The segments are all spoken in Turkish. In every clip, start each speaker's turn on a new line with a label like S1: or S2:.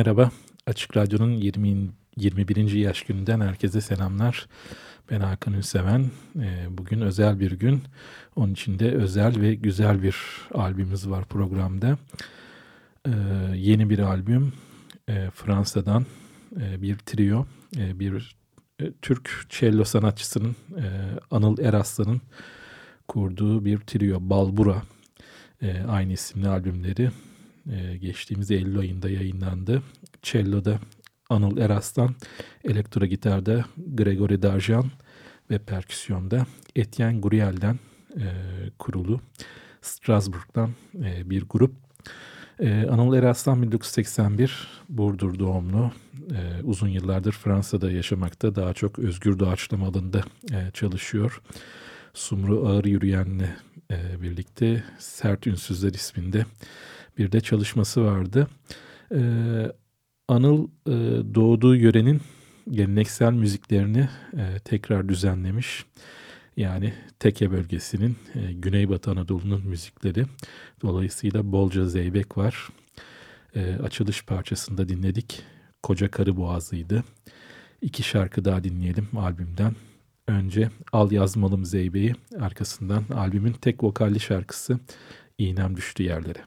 S1: Merhaba, Açık Radyo'nun 20, 21. yaş gününden herkese selamlar. Ben Hakan Ünseven. Ee, bugün özel bir gün. Onun için de özel ve güzel bir albümümüz var programda. Ee, yeni bir albüm. Ee, Fransa'dan e, bir trio. Bir e, Türk cello sanatçısının e, Anıl Eraslan'ın kurduğu bir trio. Balbura. Aynı isimli albümleri e, geçtiğimiz Eylül ayında yayınlandı. Cello'da Anıl Eraslan, elektro gitarda Gregory Darjan ve perküsyonda Etienne Guriel'den e, kurulu Strasbourg'dan e, bir grup. E, Anıl Eraslan 1981 Burdur doğumlu. E, uzun yıllardır Fransa'da yaşamakta. Daha çok özgür doğaçlama alanında e, çalışıyor. Sumru Ağır Yürüyen'le e, birlikte Sert Ünsüzler isminde bir de çalışması vardı. Ee, Anıl e, doğduğu yörenin geleneksel müziklerini e, tekrar düzenlemiş. Yani Teke bölgesinin e, Güneybatı Anadolu'nun müzikleri. Dolayısıyla bolca zeybek var. E, açılış parçasında dinledik. Koca Karı Boğazı'ydı. İki şarkı daha dinleyelim albümden. Önce Al Yazmalım Zeybe'yi, arkasından albümün tek vokalli şarkısı İğnem Düştü Yerlere.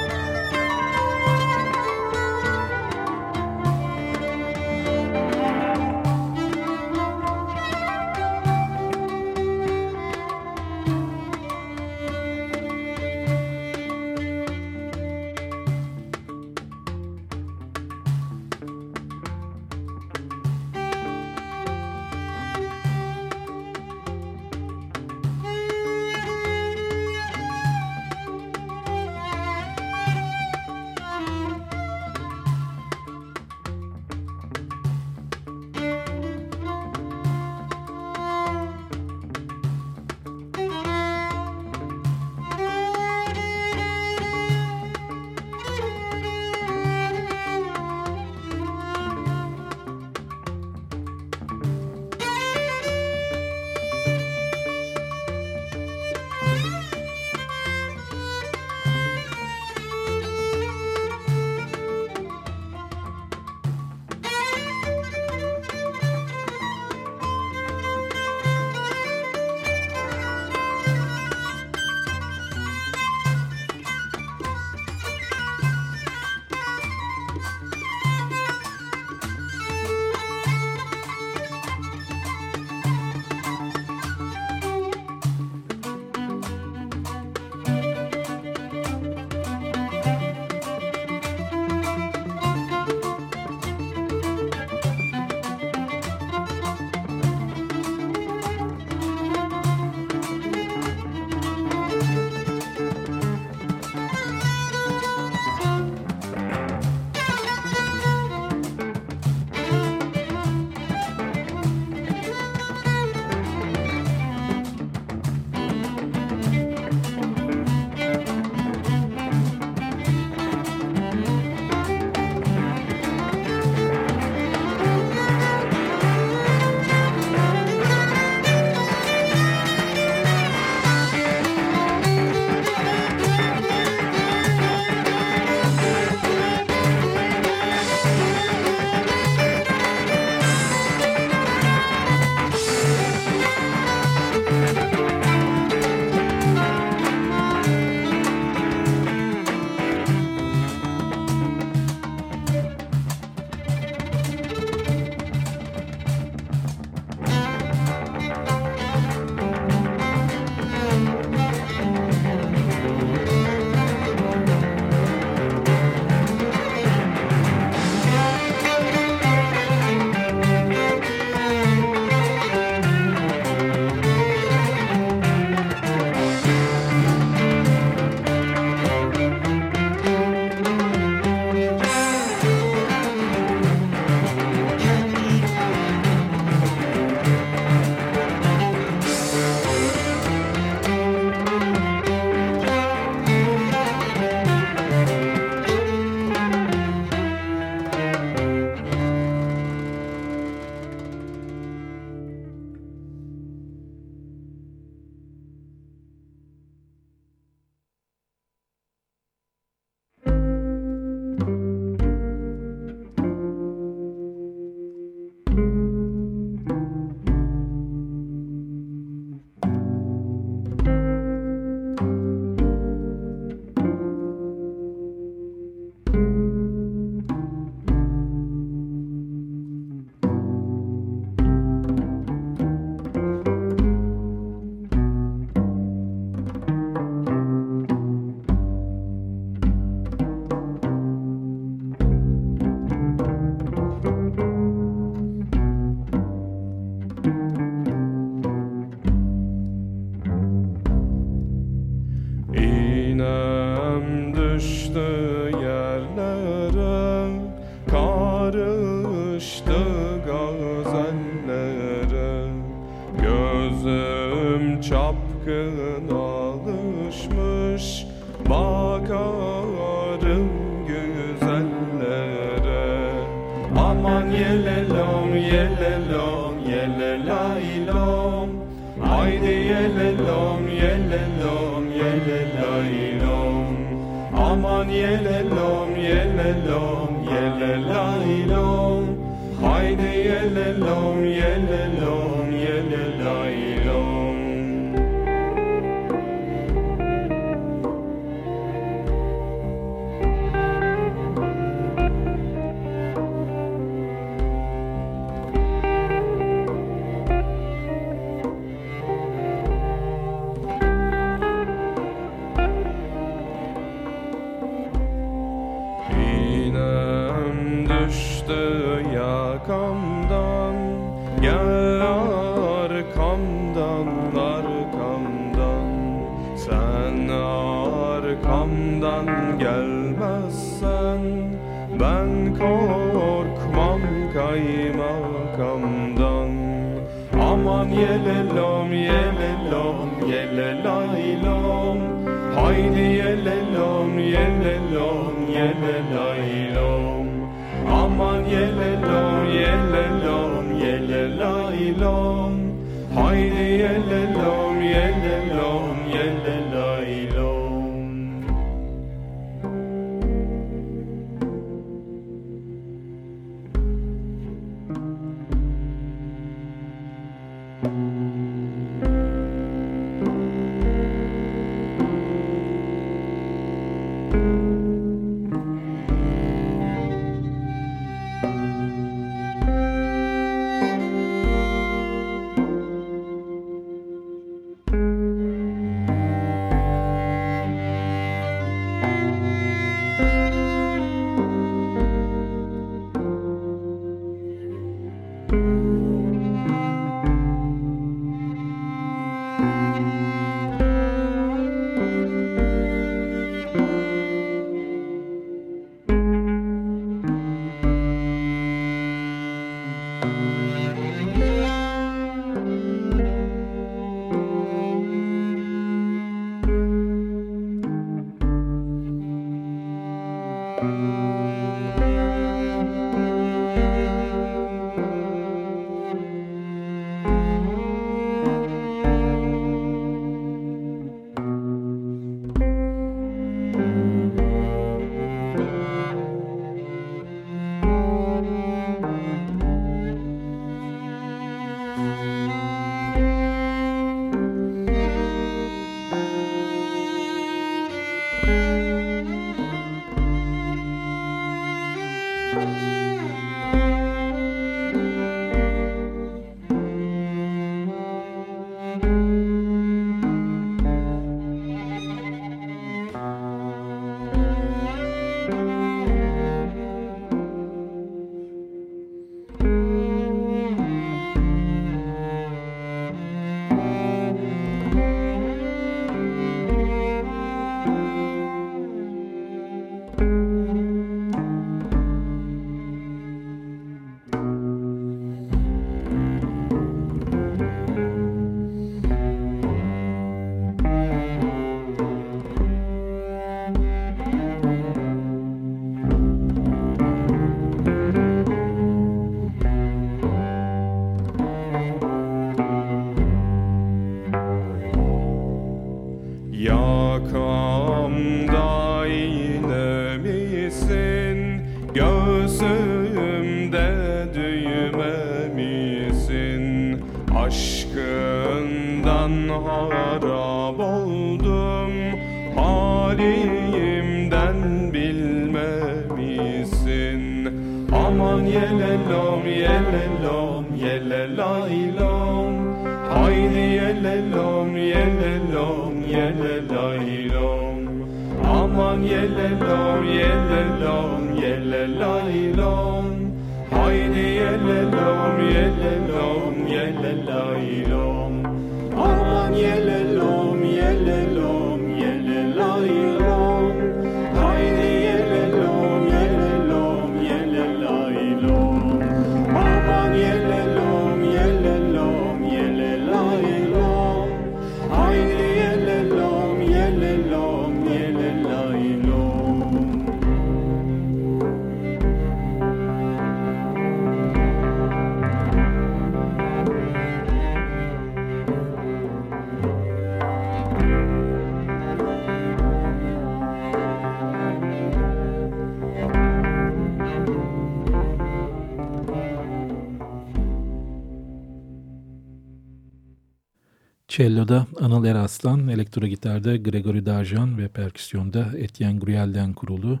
S1: Cello'da Anıl Eraslan, elektro gitarda Gregory Darjan ve perküsyonda Etienne Guriel'den kurulu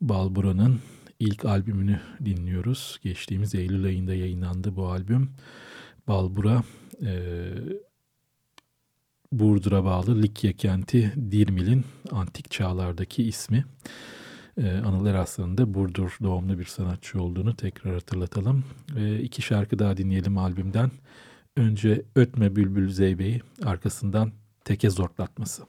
S1: Balbura'nın ilk albümünü dinliyoruz. Geçtiğimiz Eylül ayında yayınlandı bu albüm. Balbura, e, Burdur'a bağlı Likya kenti Dirmil'in antik çağlardaki ismi. Ee, Anıl Eraslan'ın da Burdur doğumlu bir sanatçı olduğunu tekrar hatırlatalım. Ee, iki şarkı daha dinleyelim albümden. Önce Ötme Bülbül Zeybe'yi, arkasından Teke Zortlatması.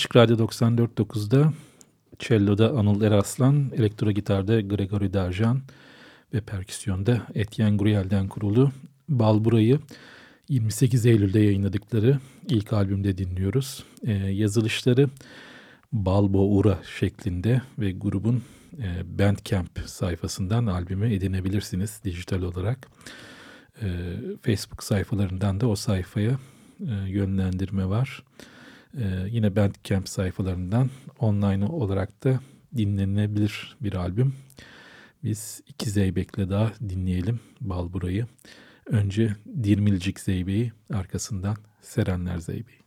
S1: Açık Radyo 94.9'da cello'da Anıl Eraslan, elektro gitarda Gregory Darjan ve perküsyonda Etienne Guriel'den kurulu Balbura'yı 28 Eylül'de yayınladıkları ilk albümde dinliyoruz. Ee, yazılışları Balboura şeklinde ve grubun e, Bandcamp sayfasından albümü edinebilirsiniz dijital olarak. E, Facebook sayfalarından da o sayfaya e, yönlendirme var. E, yine Bandcamp sayfalarından online olarak da dinlenebilir bir albüm. Biz iki Zeybek'le daha dinleyelim Balbura'yı. Önce Dirmilcik Zeybe'yi arkasından Serenler Zeybe'yi.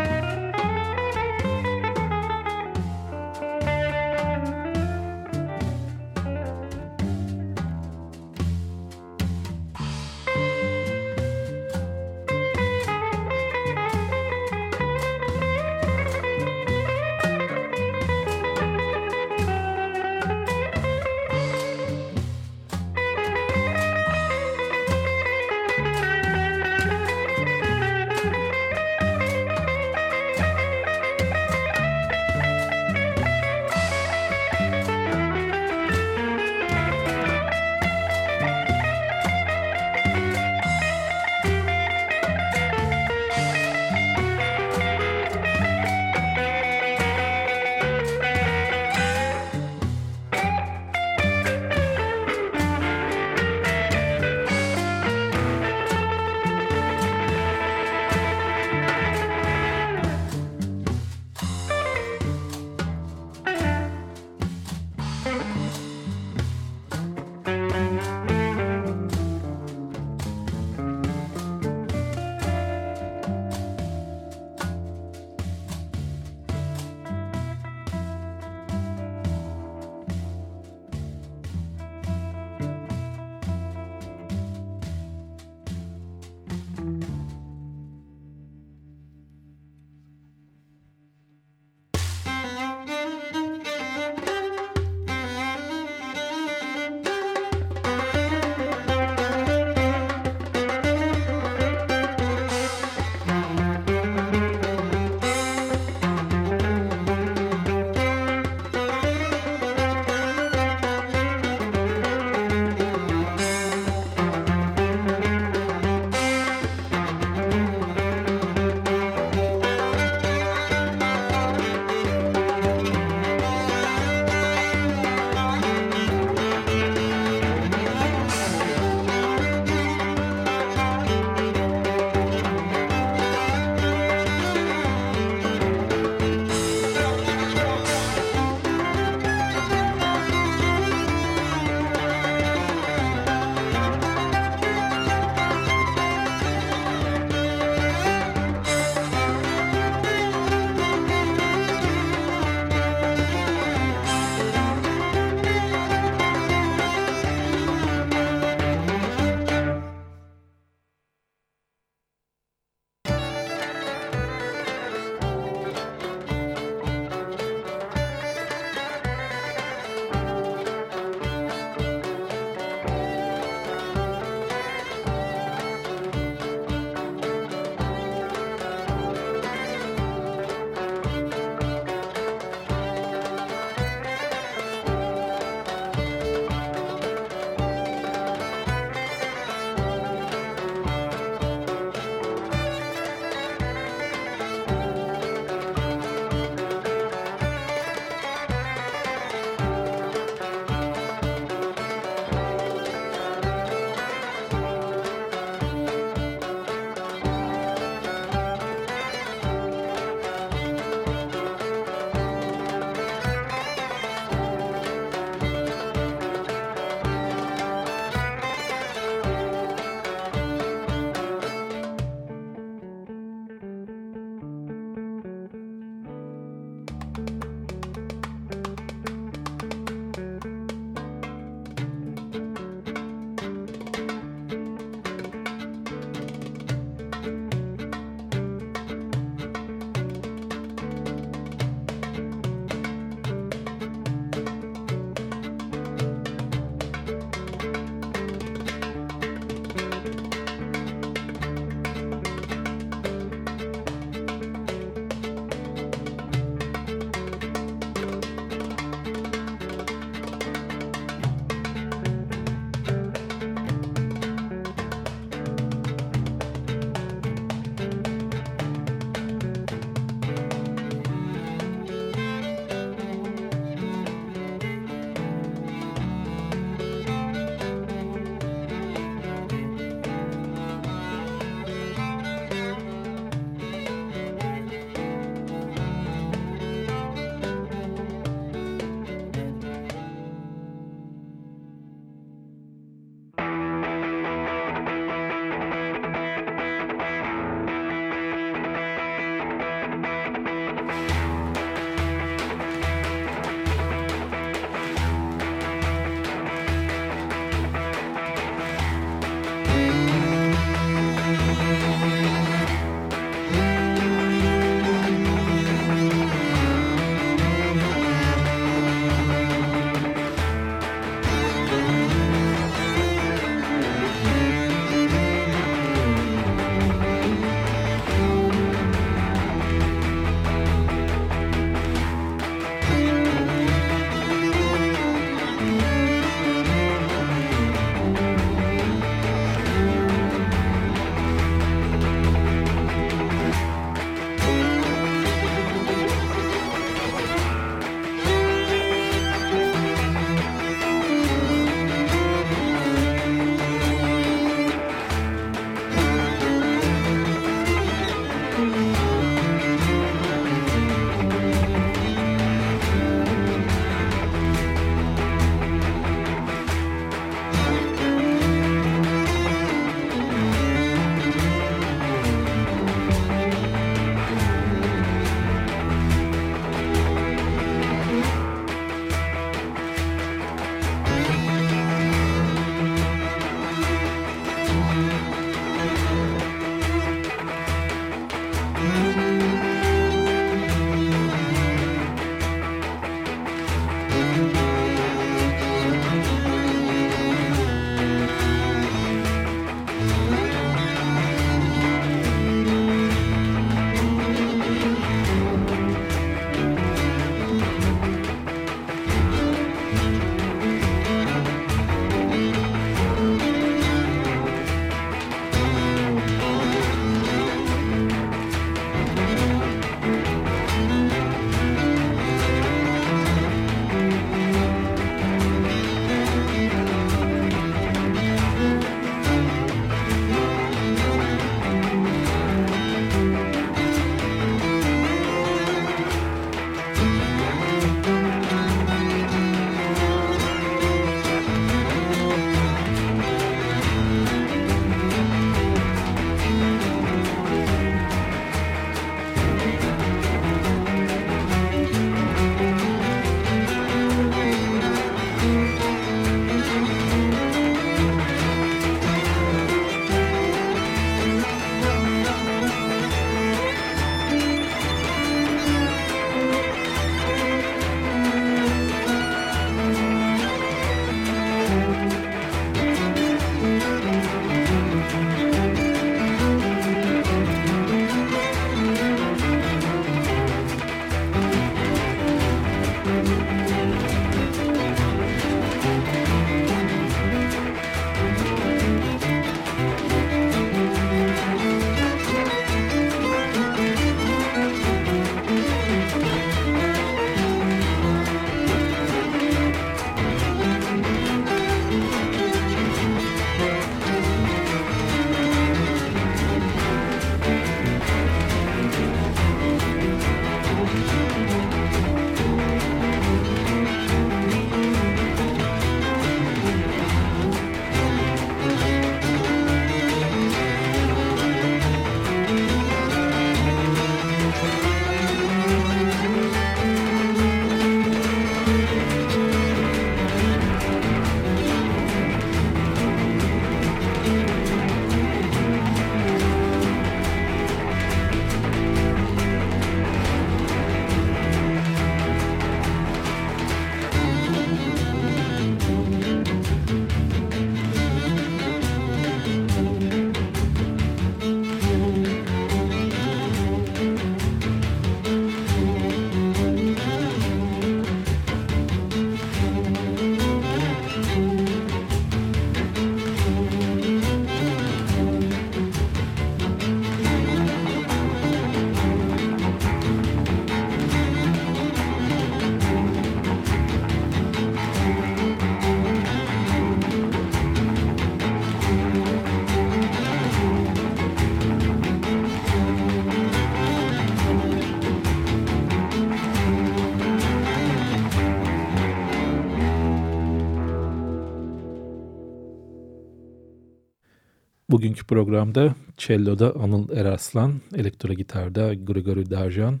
S1: Bugünkü programda cello'da Anıl Eraslan, elektro gitarda Gregory Darjan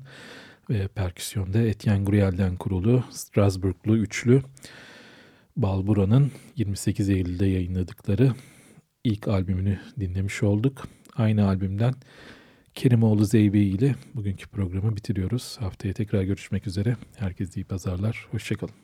S1: ve perküsyonda Etienne Guriel'den kurulu Strasbourglu üçlü Balbura'nın 28 Eylül'de yayınladıkları ilk albümünü dinlemiş olduk. Aynı albümden Kerimoğlu Zeybi ile bugünkü programı bitiriyoruz. Haftaya tekrar görüşmek üzere. Herkese iyi pazarlar. Hoşçakalın.